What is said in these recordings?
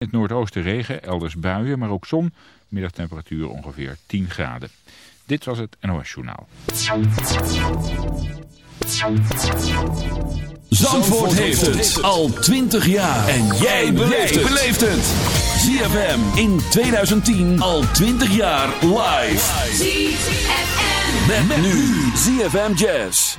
In het noordoosten regen, elders buien, maar ook zon. Middagtemperatuur ongeveer 10 graden. Dit was het NOS Journaal. Zandvoort heeft het al 20 jaar. En jij beleeft het. ZFM in 2010 al 20 jaar live. ZFM. Met, nu ZFM Jazz.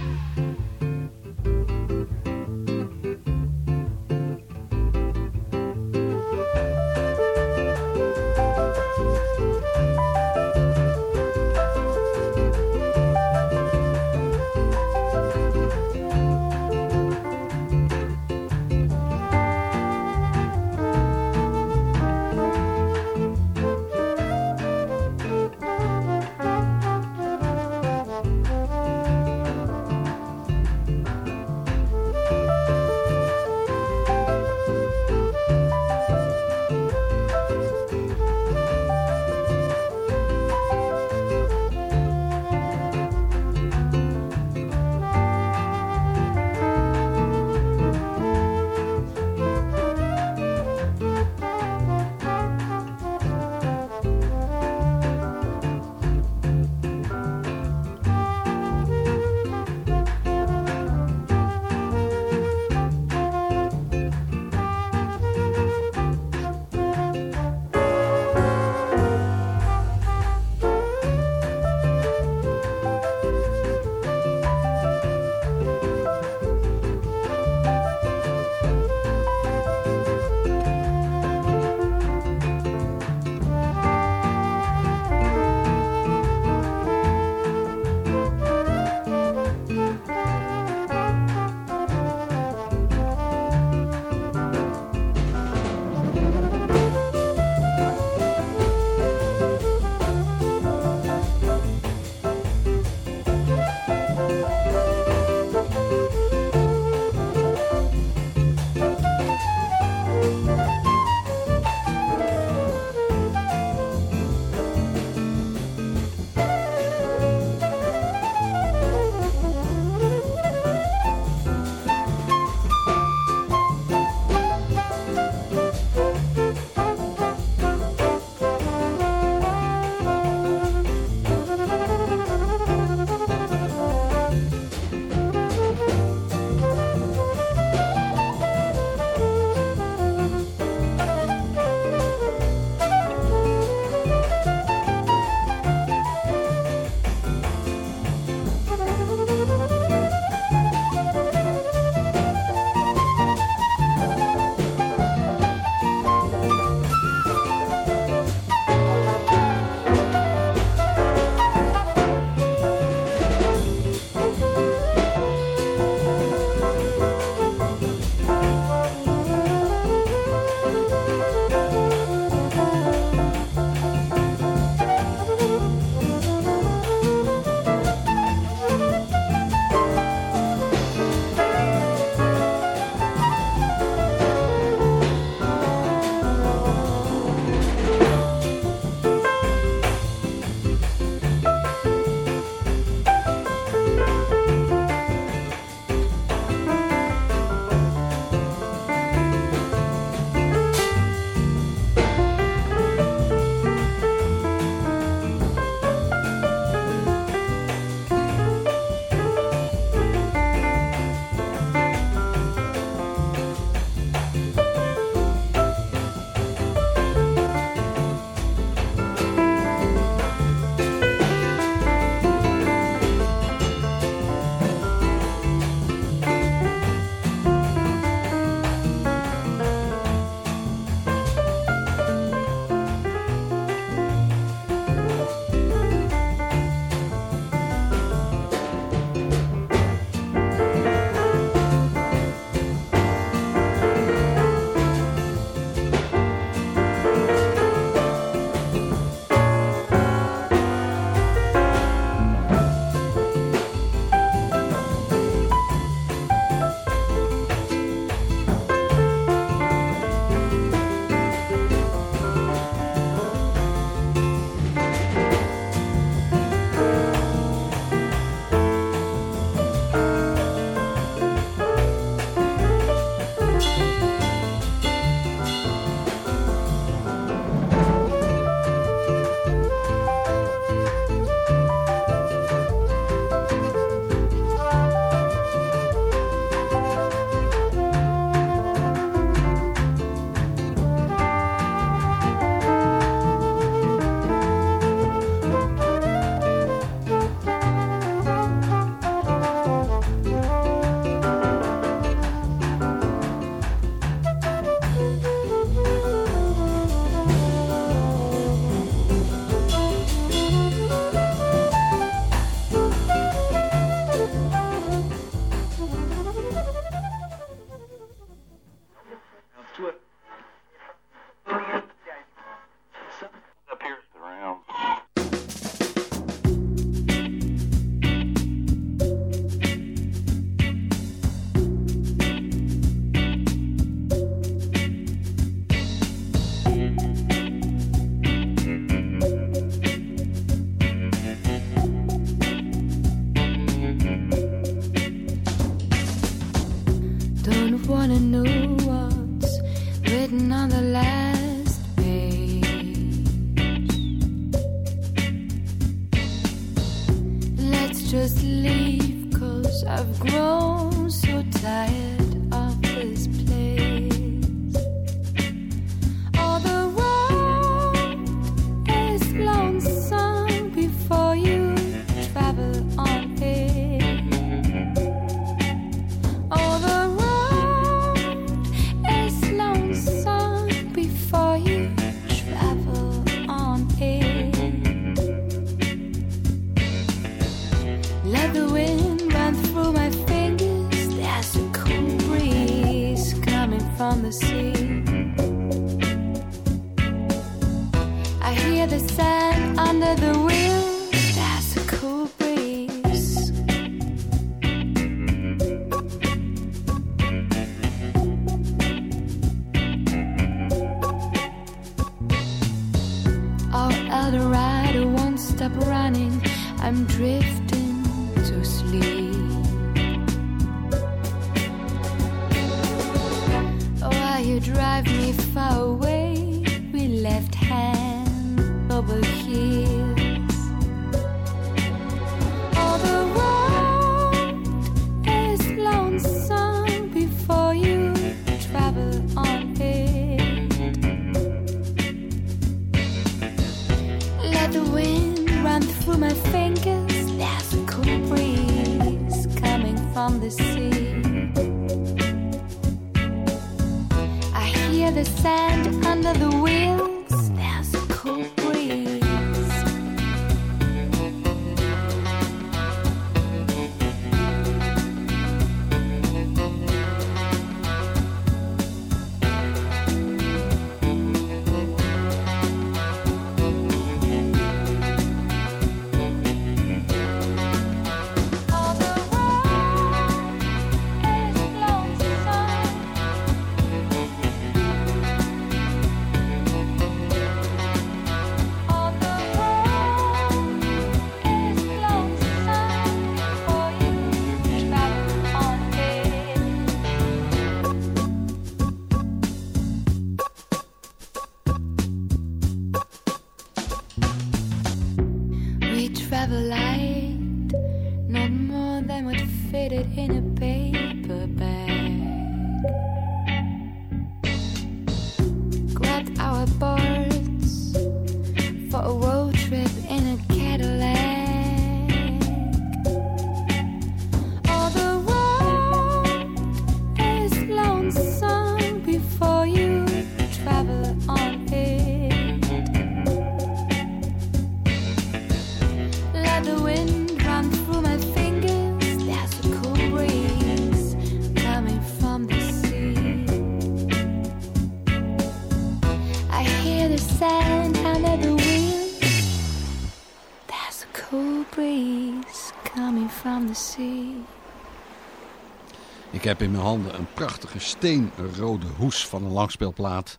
Ik heb in mijn handen een prachtige steenrode hoes van een langspeelplaat.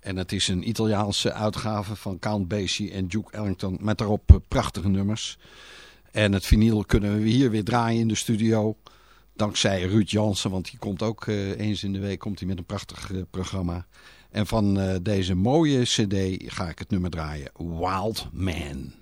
En het is een Italiaanse uitgave van Count Basie en Duke Ellington met daarop prachtige nummers. En het vinyl kunnen we hier weer draaien in de studio. Dankzij Ruud Jansen, want die komt ook eh, eens in de week komt hij met een prachtig eh, programma. En van eh, deze mooie cd ga ik het nummer draaien. Wild Man.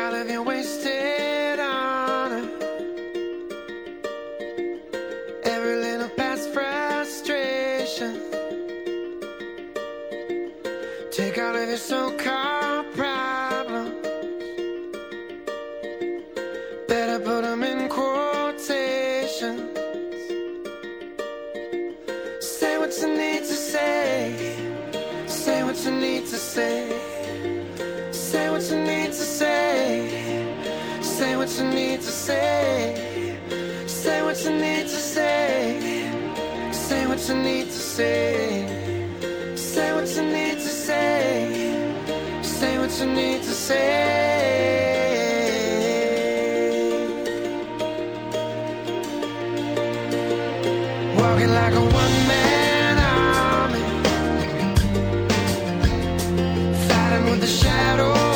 all of your wasted. the shadow.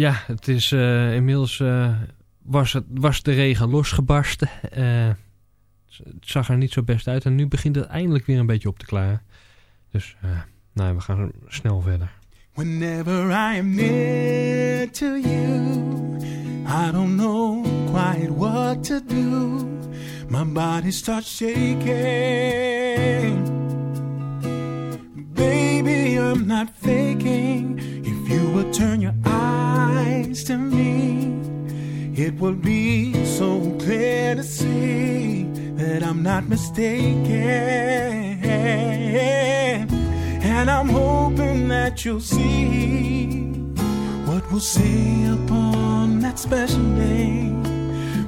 Ja, het is uh, inmiddels uh, was, het, was de regen losgebarsten. Uh, het zag er niet zo best uit en nu begint het eindelijk weer een beetje op te klaren. Dus nou, we gaan snel verder. Whenever I am near to you, I don't know quite what to do. My body starts shaking. Baby, I'm not faking. you will turn your eyes to me, it will be so clear to see that I'm not mistaken. And I'm hoping that you'll see what we'll see upon that special day.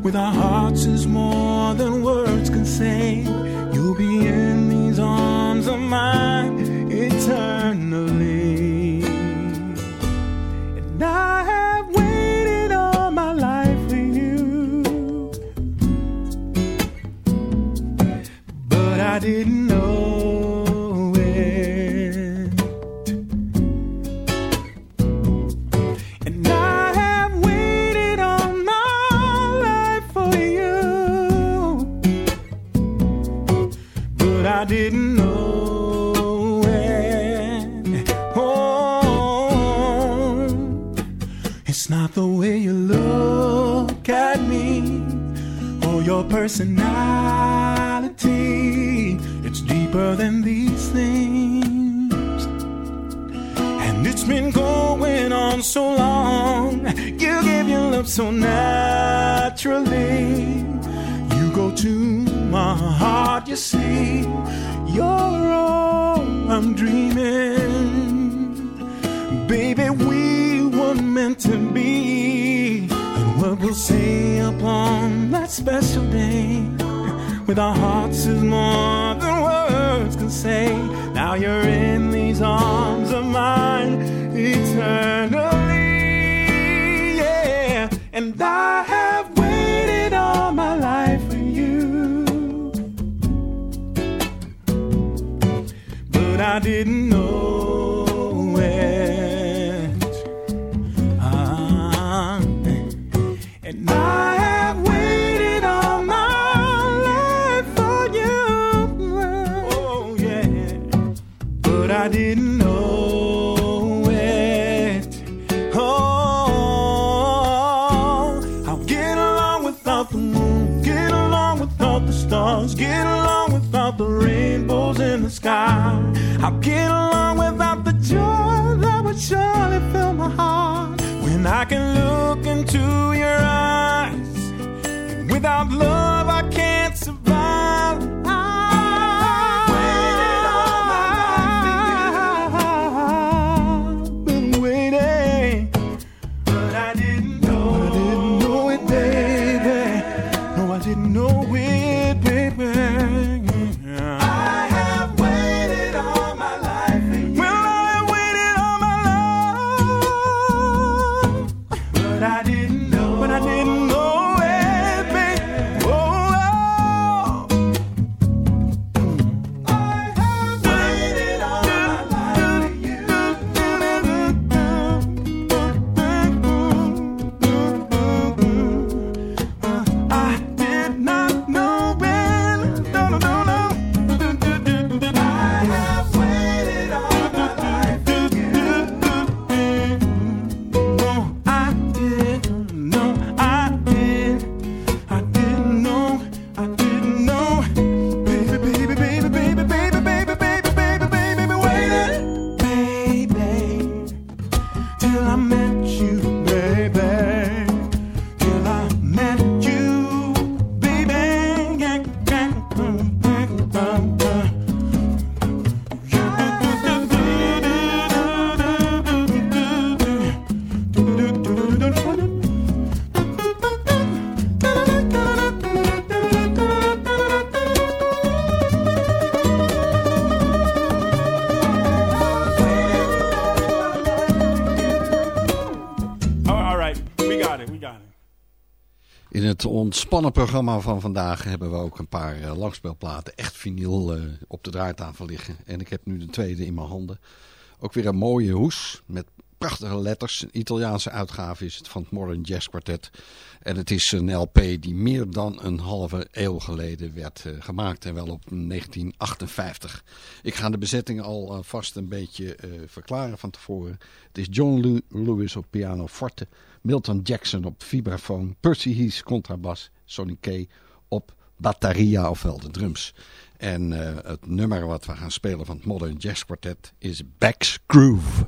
With our hearts is more than words can say. You'll be in these arms of mine eternally. I didn't know. To your eyes. And without love, ontspannen programma van vandaag hebben we ook een paar uh, langspeelplaten, echt vinyl, eh, op de draaitafel liggen. En ik heb nu de tweede in mijn handen. Ook weer een mooie hoes met prachtige letters. Een Italiaanse uitgave is het van het Modern Jazz Quartet. En het is een LP die meer dan een halve eeuw geleden werd eh, gemaakt. En wel op 1958. Ik ga de bezetting alvast eh, een beetje eh, verklaren van tevoren. Het is John Lewis op piano forte. Milton Jackson op vibrafoon. Percy Heath contrabas. Sonny Kay op batteria ofwel de drums. En het nummer wat we gaan spelen van het Modern Jazz Quartet is Back's Groove.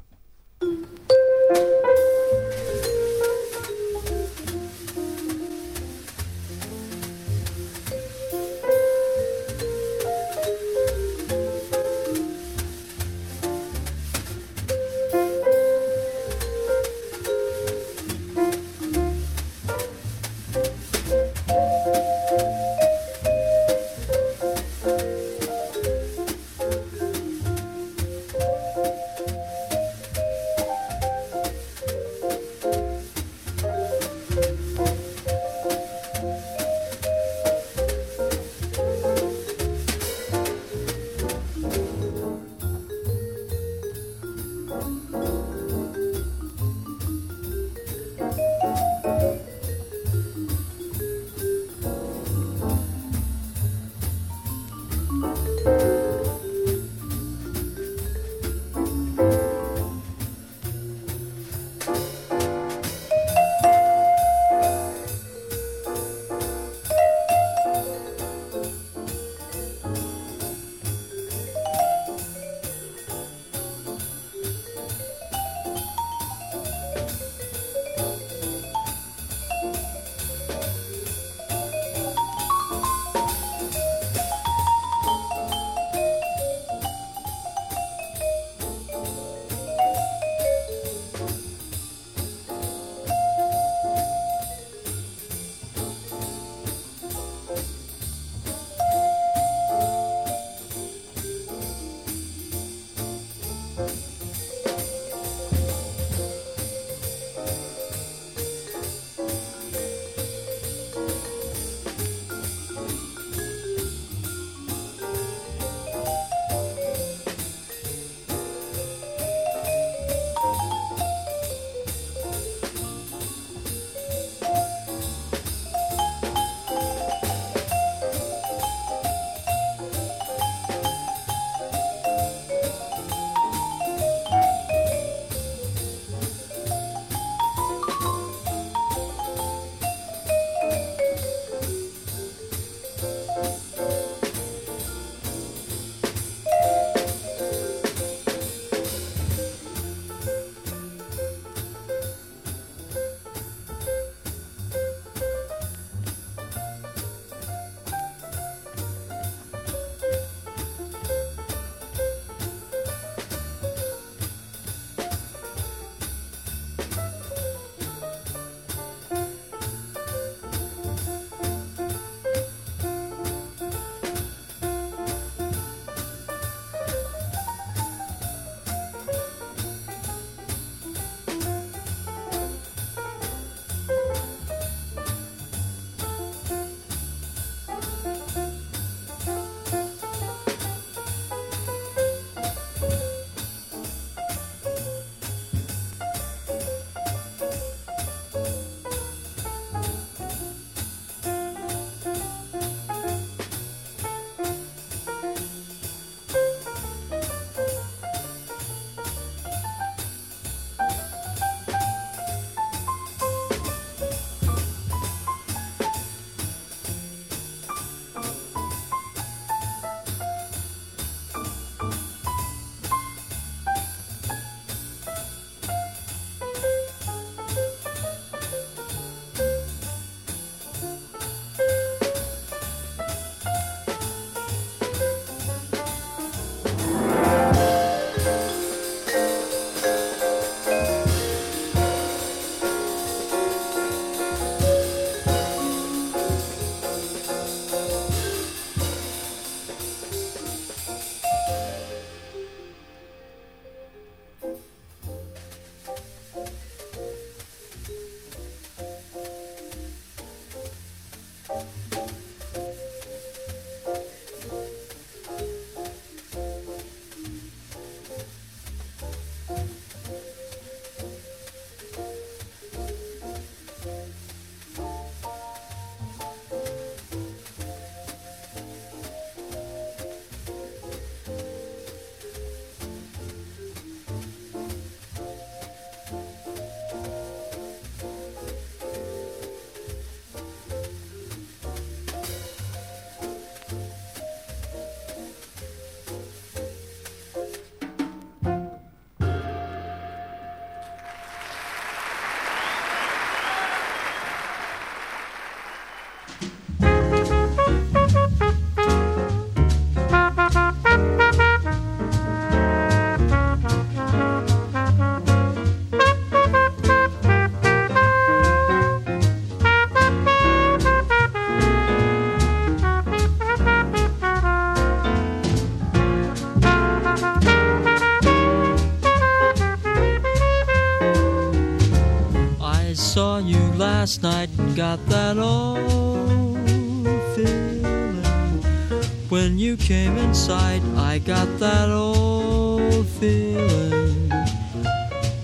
Inside, I got that old feeling.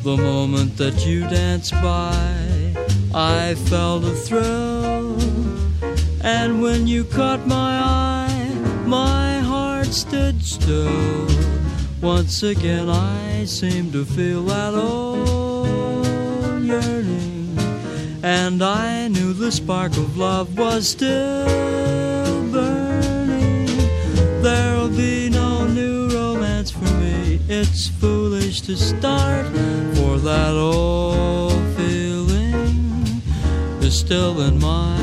The moment that you danced by, I felt a thrill. And when you caught my eye, my heart stood still. Once again, I seemed to feel that old yearning. And I knew the spark of love was still to start, for that old feeling is still in my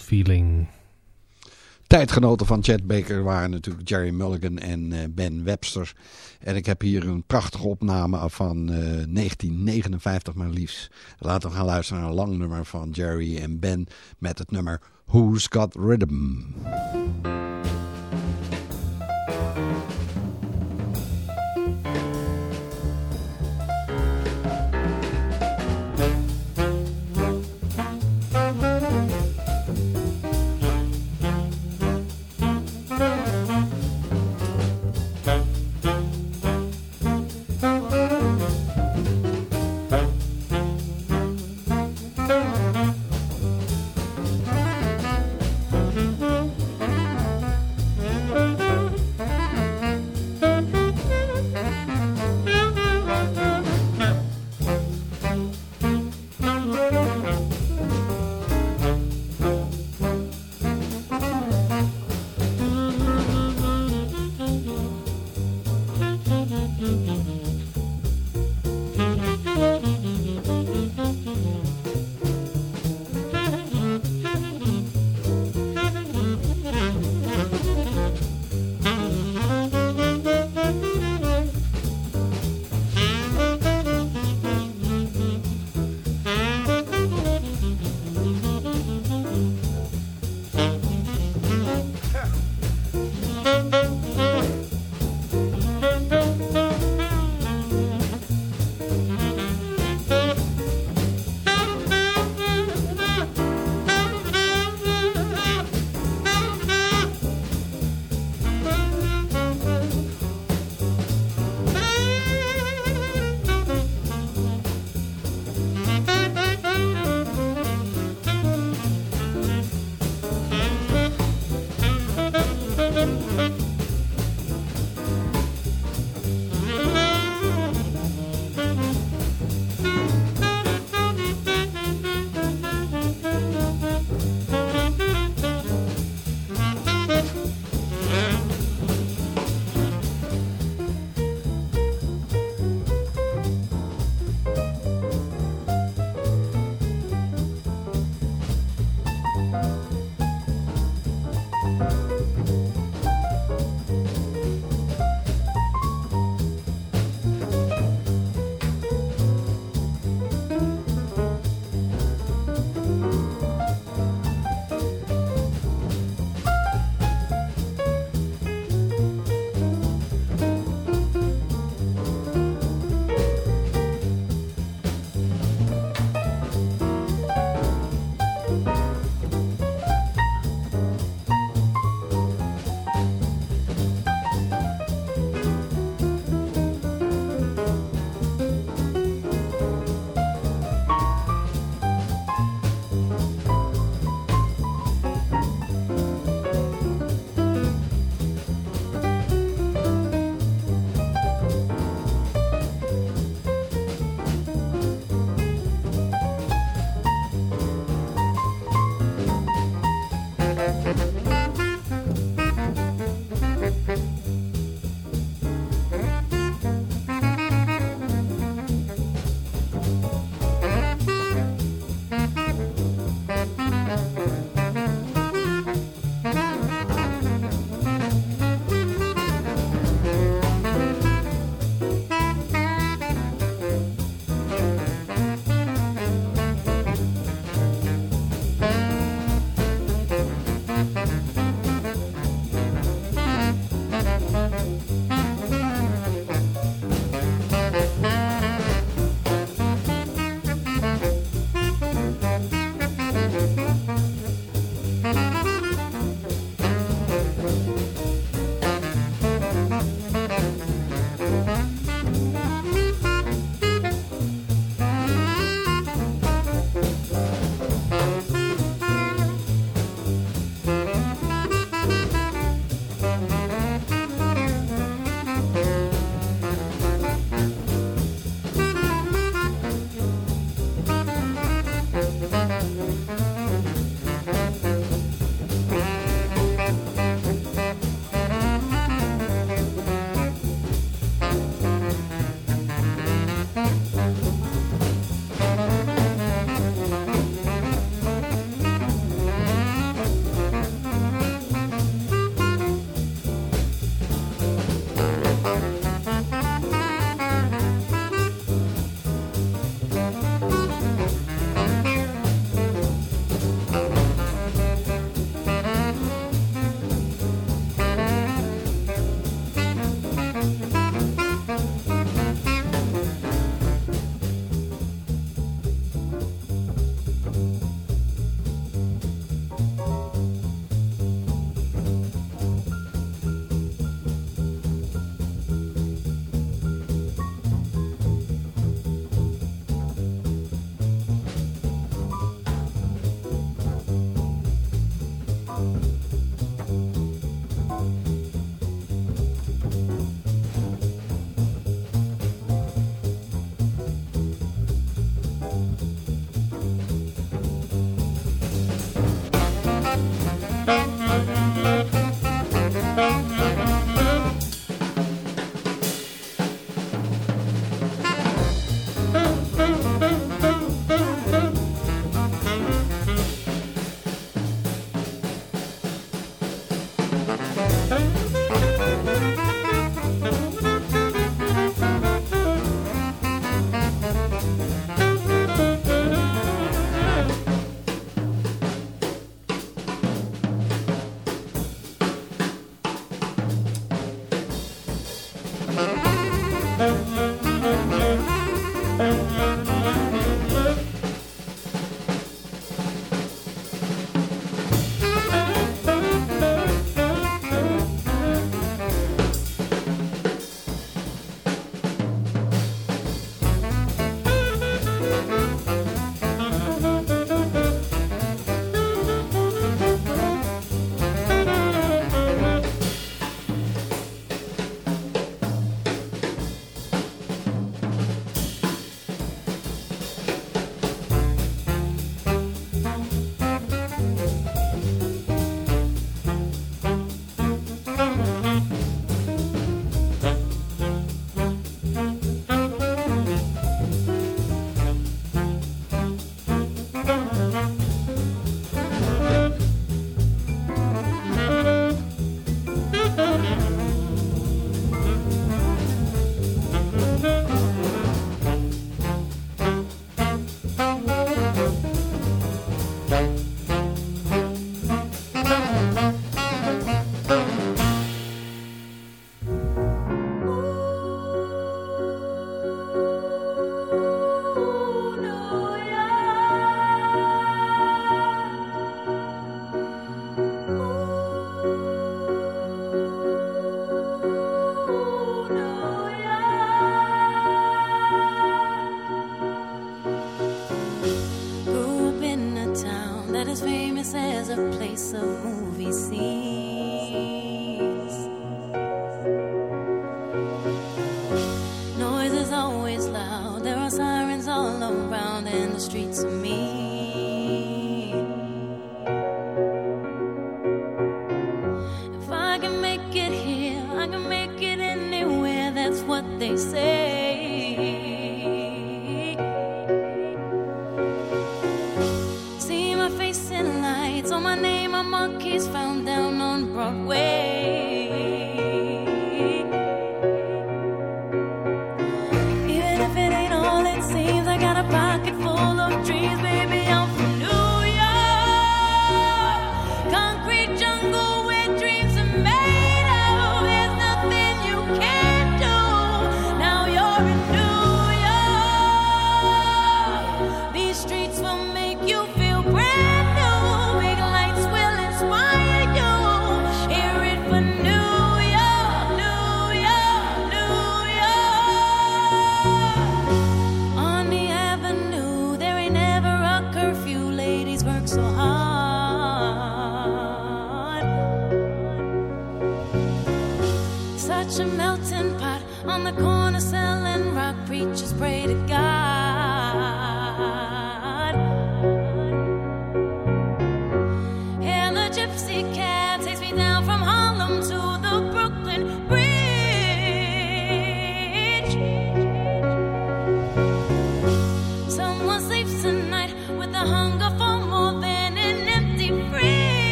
Feeling. Tijdgenoten van Chet Baker waren natuurlijk Jerry Mulligan en eh, Ben Webster. En ik heb hier een prachtige opname van eh, 1959 maar liefst. Laten we gaan luisteren naar een lang nummer van Jerry en Ben met het nummer Who's Got Rhythm.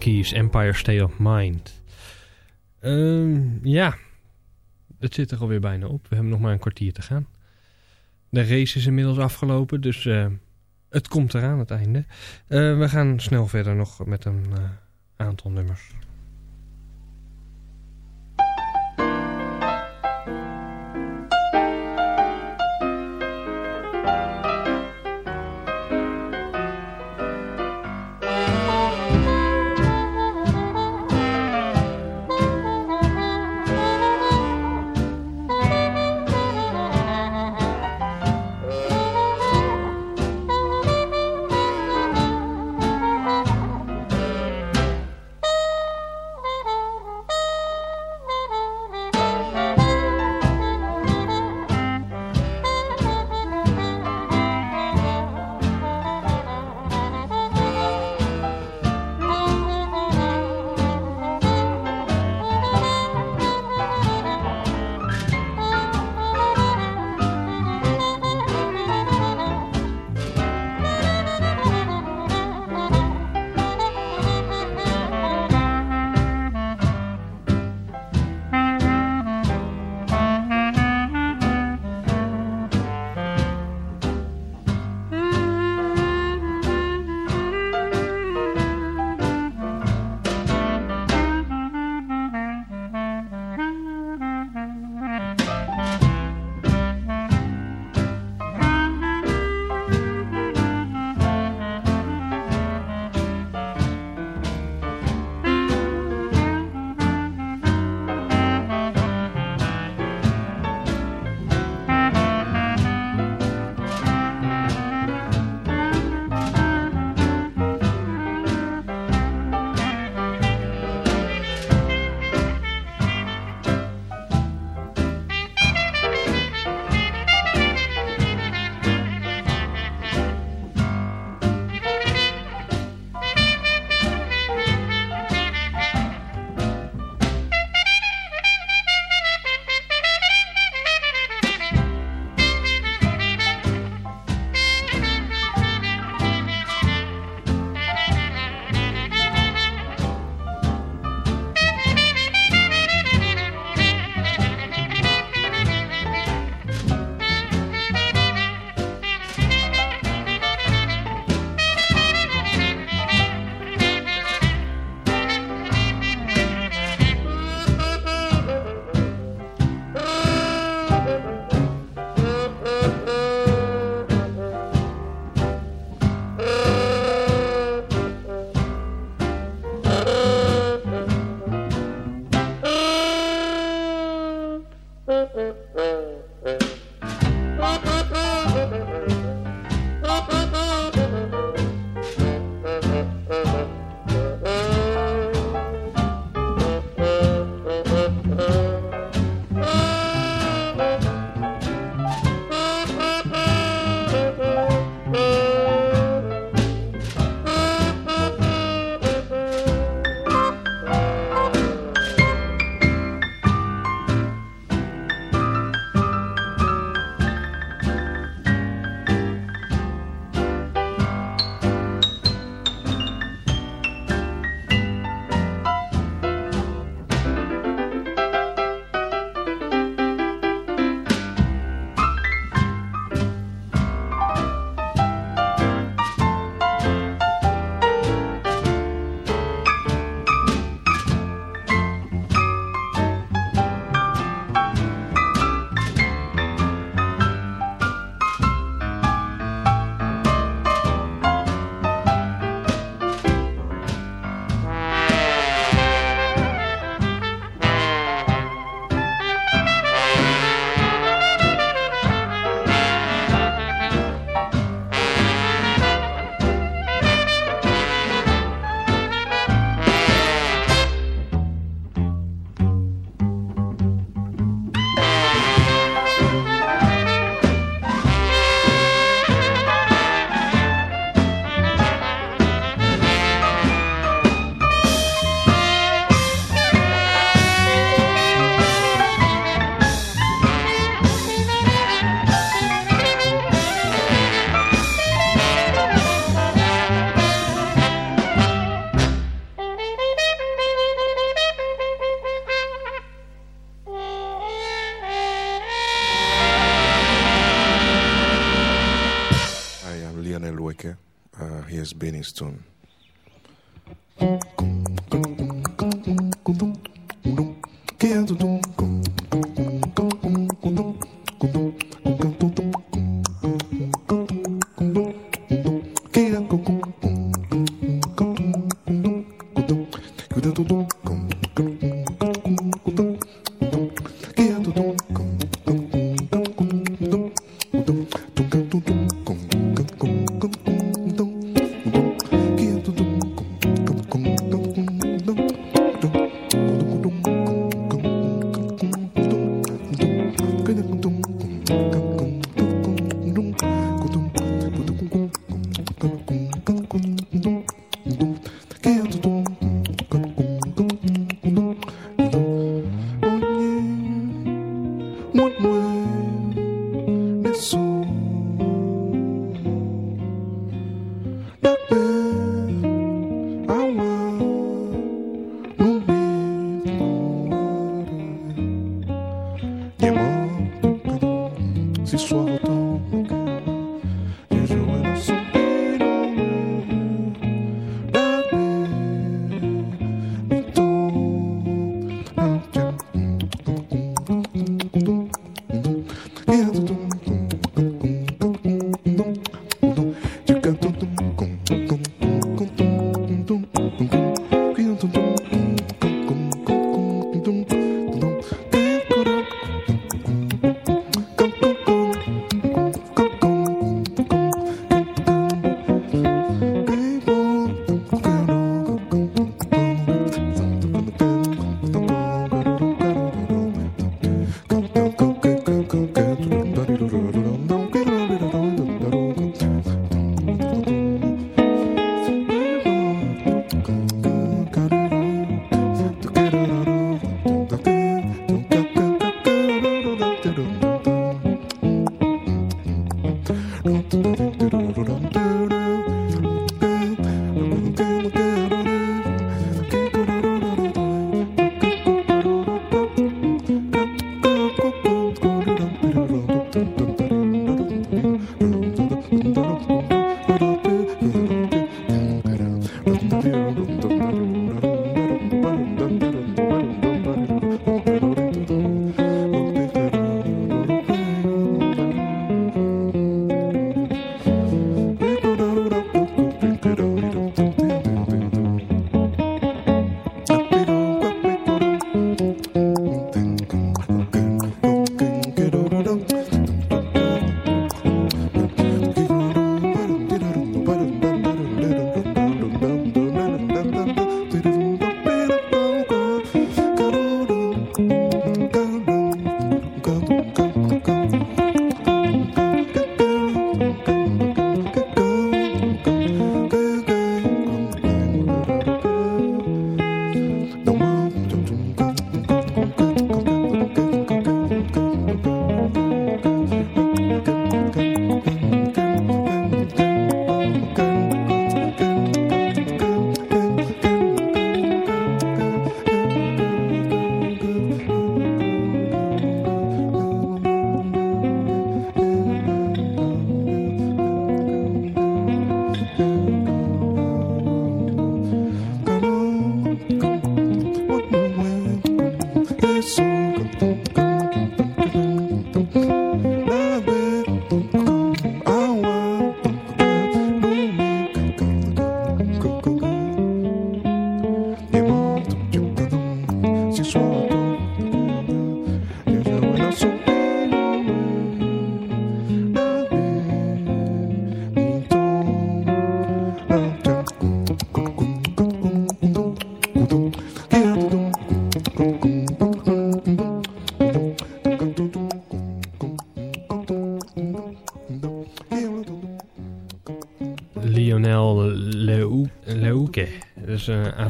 Keys, Empire State of Mind. Ehm, ja, het zit er alweer bijna op. We hebben nog maar een kwartier te gaan. De race is inmiddels afgelopen, dus eh, het komt eraan het einde. Eh, we gaan snel verder nog met een eh, aantal nummers.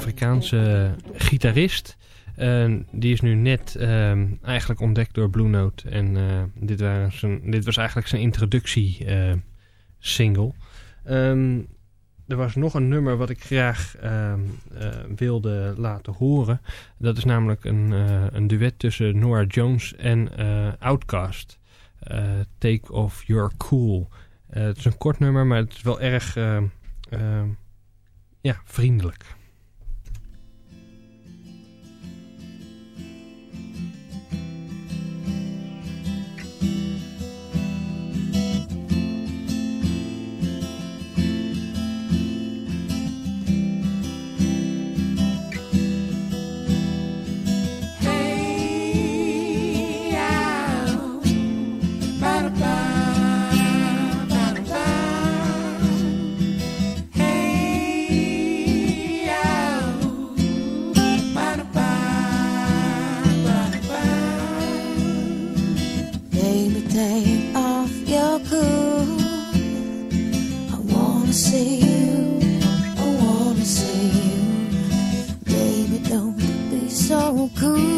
Afrikaanse gitarist. En die is nu net ehm, eigenlijk ontdekt door Blue Note. En eh, dit, waren zijn, dit was eigenlijk zijn introductie eh, single. Ehm, er was nog een nummer wat ik graag ehm, eh, wilde laten horen. Dat is namelijk een, een duet tussen Nora Jones en Outkast. Eh, Take Off Your Cool. Het is een kort nummer, maar het is wel erg ehm, ehm, ja, vriendelijk. Cool.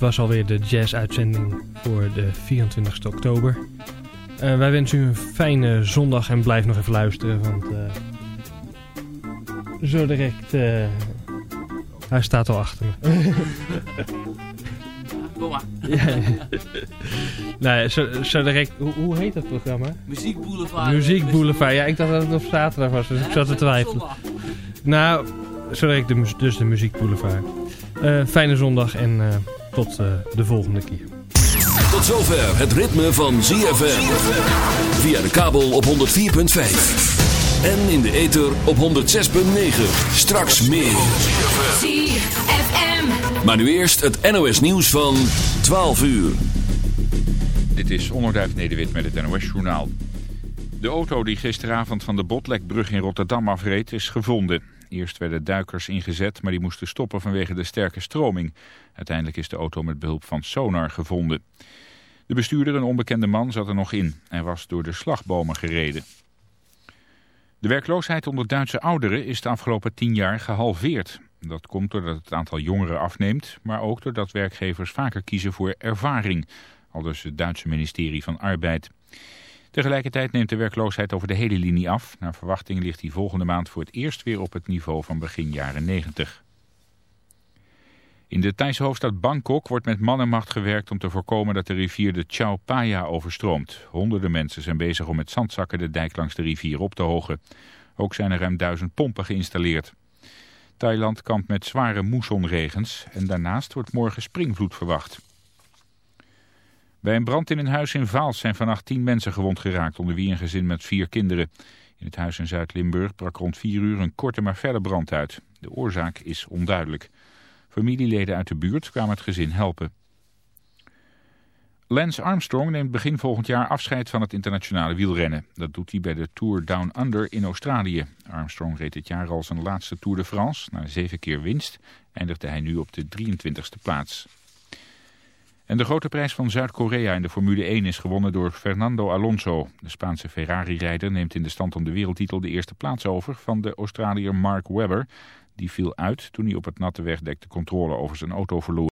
Was alweer de jazz-uitzending voor de 24 oktober. Eh, wij wensen u een fijne zondag en blijf nog even luisteren, want eh, zo direct... eh, hij staat al achter me. Kom maar. Ja, nee, zo, zo direct... Hoe, hoe heet dat programma? Muziek Boulevard. Muziek Boulevard. Ja, ik dacht dat het op zaterdag was, dus ik zat te twijfelen. Nou, zo direct de, dus de Muziek Boulevard. Fijne zondag en tot eh, de volgende keer. Tot zover het ritme van ZFM. Via de kabel op 104.5. En in de ether op 106.9. Straks meer. ZFM. Maar nu eerst het NOS nieuws van 12 uur. Dit is Onderduif Nederwit met het NOS-journaal. De auto die gisteravond van de Botlekbrug in Rotterdam afreed is gevonden. Eerst werden duikers ingezet, maar die moesten stoppen vanwege de sterke stroming. Uiteindelijk is de auto met behulp van sonar gevonden. De bestuurder, een onbekende man, zat er nog in. Hij was door de slagbomen gereden. De werkloosheid onder Duitse ouderen is de afgelopen tien jaar gehalveerd. Dat komt doordat het aantal jongeren afneemt, maar ook doordat werkgevers vaker kiezen voor ervaring, aldus het Duitse ministerie van Arbeid. Tegelijkertijd neemt de werkloosheid over de hele linie af. Naar verwachting ligt die volgende maand voor het eerst weer op het niveau van begin jaren 90. In de Thaise hoofdstad Bangkok wordt met man en macht gewerkt om te voorkomen dat de rivier de Chao Phraya overstroomt. Honderden mensen zijn bezig om met zandzakken de dijk langs de rivier op te hogen. Ook zijn er ruim duizend pompen geïnstalleerd. Thailand kampt met zware moessonregens en daarnaast wordt morgen springvloed verwacht. Bij een brand in een huis in Vaals zijn vannacht tien mensen gewond geraakt, onder wie een gezin met vier kinderen. In het huis in Zuid-Limburg brak rond vier uur een korte maar felle brand uit. De oorzaak is onduidelijk. Familieleden uit de buurt kwamen het gezin helpen. Lance Armstrong neemt begin volgend jaar afscheid van het internationale wielrennen. Dat doet hij bij de Tour Down Under in Australië. Armstrong reed dit jaar al zijn laatste Tour de France. Na zeven keer winst eindigde hij nu op de 23e plaats. En de grote prijs van Zuid-Korea in de Formule 1 is gewonnen door Fernando Alonso. De Spaanse Ferrari-rijder neemt in de stand om de wereldtitel de eerste plaats over van de Australiër Mark Webber. Die viel uit toen hij op het natte wegdek de controle over zijn auto verloor.